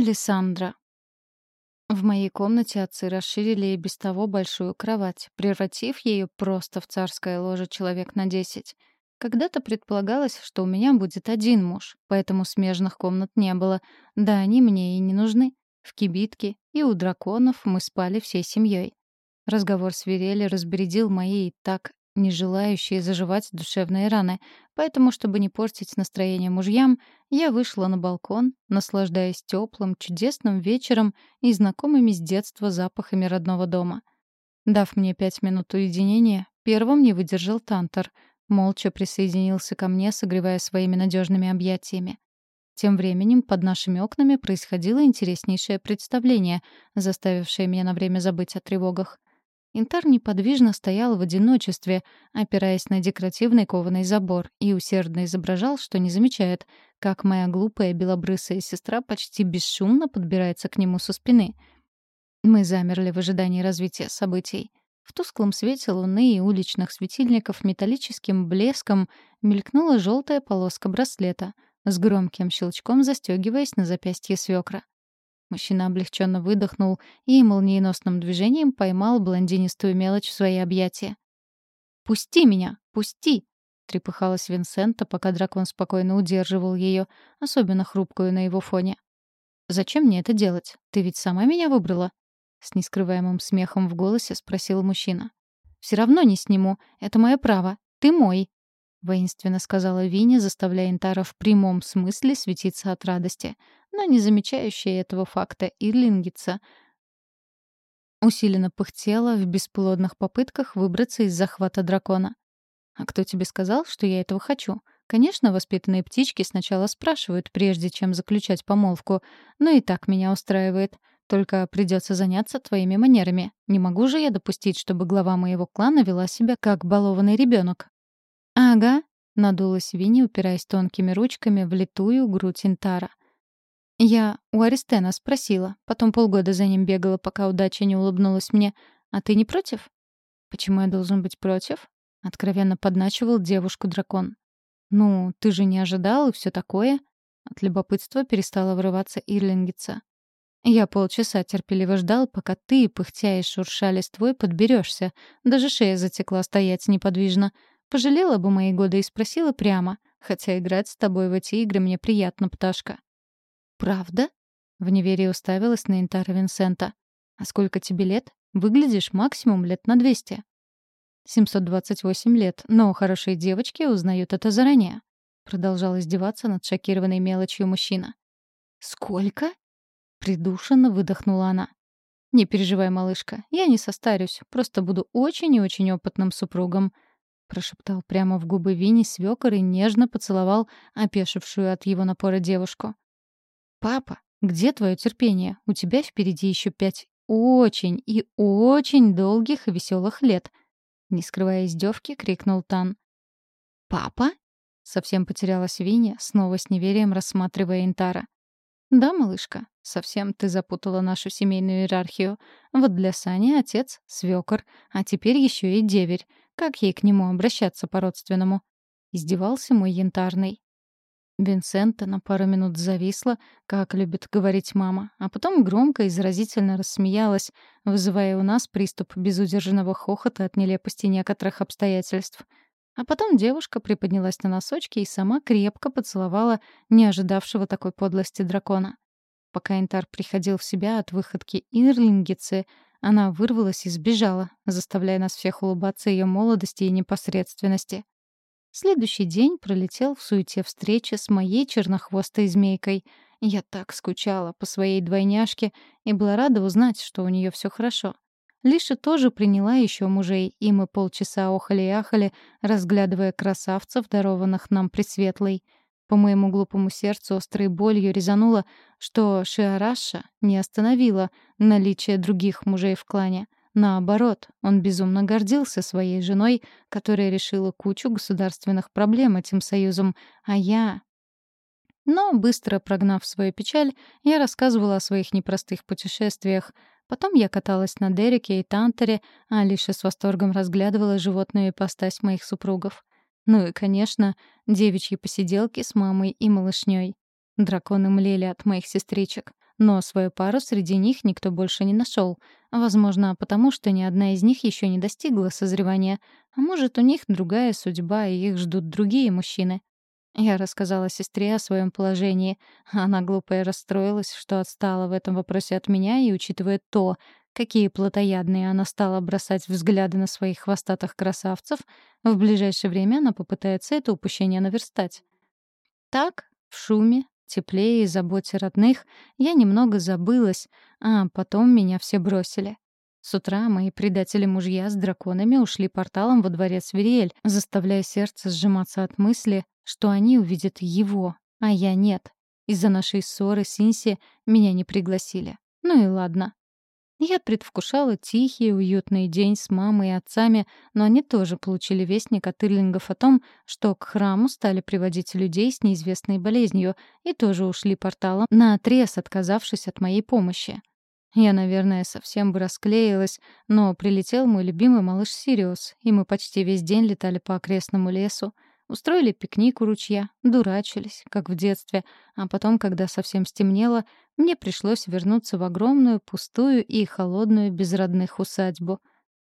Алессандра. В моей комнате отцы расширили и без того большую кровать, превратив ее просто в царское ложе человек на десять. Когда-то предполагалось, что у меня будет один муж, поэтому смежных комнат не было. Да они мне и не нужны. В кибитке и у драконов мы спали всей семьей. Разговор с Верели разбередил мои и так не желающие заживать душевные раны, поэтому, чтобы не портить настроение мужьям, я вышла на балкон, наслаждаясь теплым, чудесным вечером и знакомыми с детства запахами родного дома. Дав мне пять минут уединения, первым не выдержал Тантор, молча присоединился ко мне, согревая своими надежными объятиями. Тем временем под нашими окнами происходило интереснейшее представление, заставившее меня на время забыть о тревогах — Интар неподвижно стоял в одиночестве, опираясь на декоративный кованый забор, и усердно изображал, что не замечает, как моя глупая белобрысая сестра почти бесшумно подбирается к нему со спины. Мы замерли в ожидании развития событий. В тусклом свете луны и уличных светильников металлическим блеском мелькнула желтая полоска браслета, с громким щелчком застегиваясь на запястье свекра. Мужчина облегченно выдохнул и молниеносным движением поймал блондинистую мелочь в свои объятия. «Пусти меня! Пусти!» — трепыхалась Винсента, пока дракон спокойно удерживал ее, особенно хрупкую на его фоне. «Зачем мне это делать? Ты ведь сама меня выбрала?» С нескрываемым смехом в голосе спросил мужчина. «Все равно не сниму. Это мое право. Ты мой!» — воинственно сказала Винни, заставляя Интара в прямом смысле светиться от радости но не замечающая этого факта Ирлингица усиленно пыхтела в бесплодных попытках выбраться из захвата дракона. «А кто тебе сказал, что я этого хочу?» Конечно, воспитанные птички сначала спрашивают, прежде чем заключать помолвку, но и так меня устраивает. Только придется заняться твоими манерами. Не могу же я допустить, чтобы глава моего клана вела себя как балованный ребенок. «Ага», — надулась Винни, упираясь тонкими ручками в литую грудь Интара. Я у Аристена спросила. Потом полгода за ним бегала, пока удача не улыбнулась мне. А ты не против? Почему я должен быть против? Откровенно подначивал девушку дракон. Ну, ты же не ожидал и все такое. От любопытства перестала вырываться Ирлингица. Я полчаса терпеливо ждал, пока ты, пыхтя и шурша листвой, подберешься. Даже шея затекла стоять неподвижно. Пожалела бы мои годы и спросила прямо. Хотя играть с тобой в эти игры мне приятно, пташка. «Правда?» — в неверии уставилась на Интара Винсента. «А сколько тебе лет? Выглядишь максимум лет на двести». «728 лет, но хорошие девочки узнают это заранее», — продолжал издеваться над шокированной мелочью мужчина. «Сколько?» — придушенно выдохнула она. «Не переживай, малышка, я не состарюсь, просто буду очень и очень опытным супругом», — прошептал прямо в губы Винни свёкор и нежно поцеловал опешившую от его напора девушку. «Папа, где твое терпение? У тебя впереди еще пять очень и очень долгих и веселых лет!» Не скрывая издевки, крикнул Тан. «Папа?» — совсем потерялась Виня, снова с неверием рассматривая Интара. «Да, малышка, совсем ты запутала нашу семейную иерархию. Вот для Сани отец — свёкор, а теперь еще и деверь. Как ей к нему обращаться по-родственному?» Издевался мой янтарный. Винсента на пару минут зависла, как любит говорить мама, а потом громко и заразительно рассмеялась, вызывая у нас приступ безудержного хохота от нелепости некоторых обстоятельств. А потом девушка приподнялась на носочки и сама крепко поцеловала не ожидавшего такой подлости дракона. Пока Интар приходил в себя от выходки Ирлингицы, она вырвалась и сбежала, заставляя нас всех улыбаться ее молодости и непосредственности. Следующий день пролетел в суете встречи с моей чернохвостой змейкой. Я так скучала по своей двойняшке и была рада узнать, что у нее все хорошо. Лиша тоже приняла еще мужей, и мы полчаса охали и ахали, разглядывая красавцев, дарованных нам Пресветлой. По моему глупому сердцу острой болью резануло, что Шиараша не остановила наличие других мужей в клане — Наоборот, он безумно гордился своей женой, которая решила кучу государственных проблем этим союзом, а я... Но, быстро прогнав свою печаль, я рассказывала о своих непростых путешествиях. Потом я каталась на Дереке и Тантере, а Алиша с восторгом разглядывала животную ипостась моих супругов. Ну и, конечно, девичьи посиделки с мамой и малышней. Драконы млели от моих сестричек. Но свою пару среди них никто больше не нашел. Возможно, потому что ни одна из них еще не достигла созревания. А может, у них другая судьба, и их ждут другие мужчины. Я рассказала сестре о своем положении. Она глупая расстроилась, что отстала в этом вопросе от меня, и учитывая то, какие плотоядные она стала бросать взгляды на своих хвостатых красавцев, в ближайшее время она попытается это упущение наверстать. Так, в шуме, теплее и заботе родных, я немного забылась, а потом меня все бросили. С утра мои предатели-мужья с драконами ушли порталом во дворец Вериэль, заставляя сердце сжиматься от мысли, что они увидят его, а я нет. Из-за нашей ссоры с Инси меня не пригласили. Ну и ладно. Я предвкушала тихий, уютный день с мамой и отцами, но они тоже получили вестник от Ирлингов о том, что к храму стали приводить людей с неизвестной болезнью и тоже ушли порталом, наотрез отказавшись от моей помощи. Я, наверное, совсем бы расклеилась, но прилетел мой любимый малыш Сириус, и мы почти весь день летали по окрестному лесу, Устроили пикник у ручья, дурачились, как в детстве, а потом, когда совсем стемнело, мне пришлось вернуться в огромную, пустую и холодную без родных усадьбу.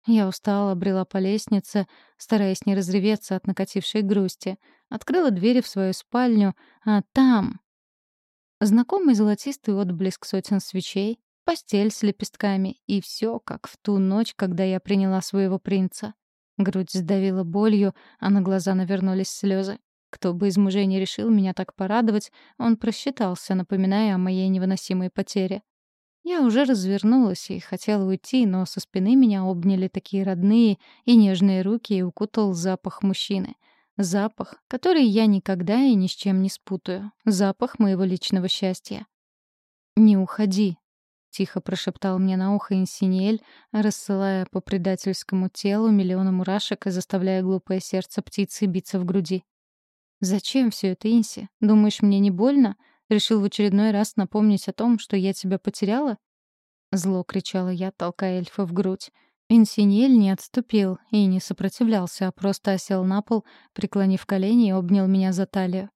Я устала, брела по лестнице, стараясь не разреветься от накатившей грусти. Открыла двери в свою спальню, а там... Знакомый золотистый отблеск сотен свечей, постель с лепестками и все, как в ту ночь, когда я приняла своего принца. Грудь сдавила болью, а на глаза навернулись слезы. Кто бы из мужей не решил меня так порадовать, он просчитался, напоминая о моей невыносимой потере. Я уже развернулась и хотела уйти, но со спины меня обняли такие родные и нежные руки и укутал запах мужчины. Запах, который я никогда и ни с чем не спутаю. Запах моего личного счастья. «Не уходи», — тихо прошептал мне на ухо Инсинель, рассылая по предательскому телу миллионы мурашек и заставляя глупое сердце птицы биться в груди. «Зачем все это, Инси? Думаешь, мне не больно? Решил в очередной раз напомнить о том, что я тебя потеряла?» Зло кричала я, толкая эльфа в грудь. Инсинель не отступил и не сопротивлялся, а просто осел на пол, преклонив колени и обнял меня за талию.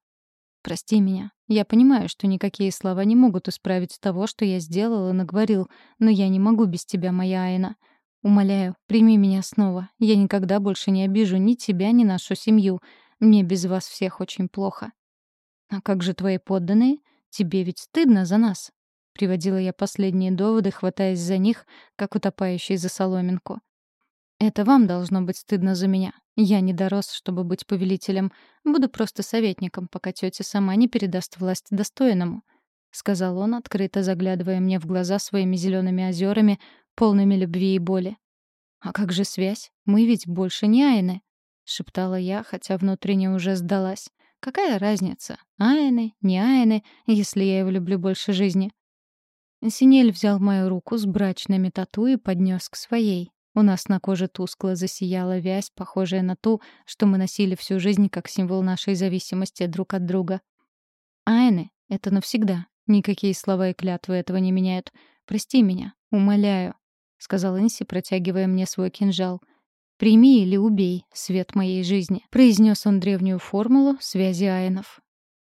«Прости меня. Я понимаю, что никакие слова не могут исправить того, что я сделал и наговорил, но я не могу без тебя, моя Айна. Умоляю, прими меня снова. Я никогда больше не обижу ни тебя, ни нашу семью. Мне без вас всех очень плохо. А как же твои подданные? Тебе ведь стыдно за нас. Приводила я последние доводы, хватаясь за них, как утопающий за соломинку. Это вам должно быть стыдно за меня. Я не дорос, чтобы быть повелителем. Буду просто советником, пока тетя сама не передаст власть достойному», — сказал он, открыто заглядывая мне в глаза своими зелеными озерами, полными любви и боли. «А как же связь? Мы ведь больше не Айны», — шептала я, хотя внутренне уже сдалась. «Какая разница? Айны, не Айны, если я его люблю больше жизни?» Синель взял мою руку с брачными тату и поднес к своей. У нас на коже тускло засияла вязь, похожая на ту, что мы носили всю жизнь как символ нашей зависимости друг от друга. Айны — это навсегда. Никакие слова и клятвы этого не меняют. Прости меня, умоляю, — сказал Инси, протягивая мне свой кинжал. «Прими или убей свет моей жизни», — произнес он древнюю формулу связи айнов.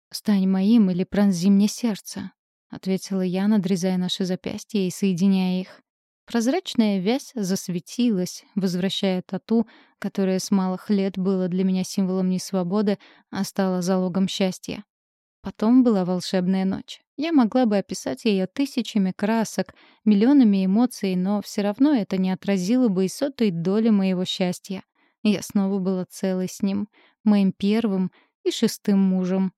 «Стань моим или пронзи мне сердце», — ответила я, надрезая наши запястья и соединяя их. Прозрачная вязь засветилась, возвращая тату, которое с малых лет было для меня символом несвободы, а стало залогом счастья. Потом была волшебная ночь. Я могла бы описать ее тысячами красок, миллионами эмоций, но все равно это не отразило бы и сотой доли моего счастья. Я снова была целой с ним, моим первым и шестым мужем,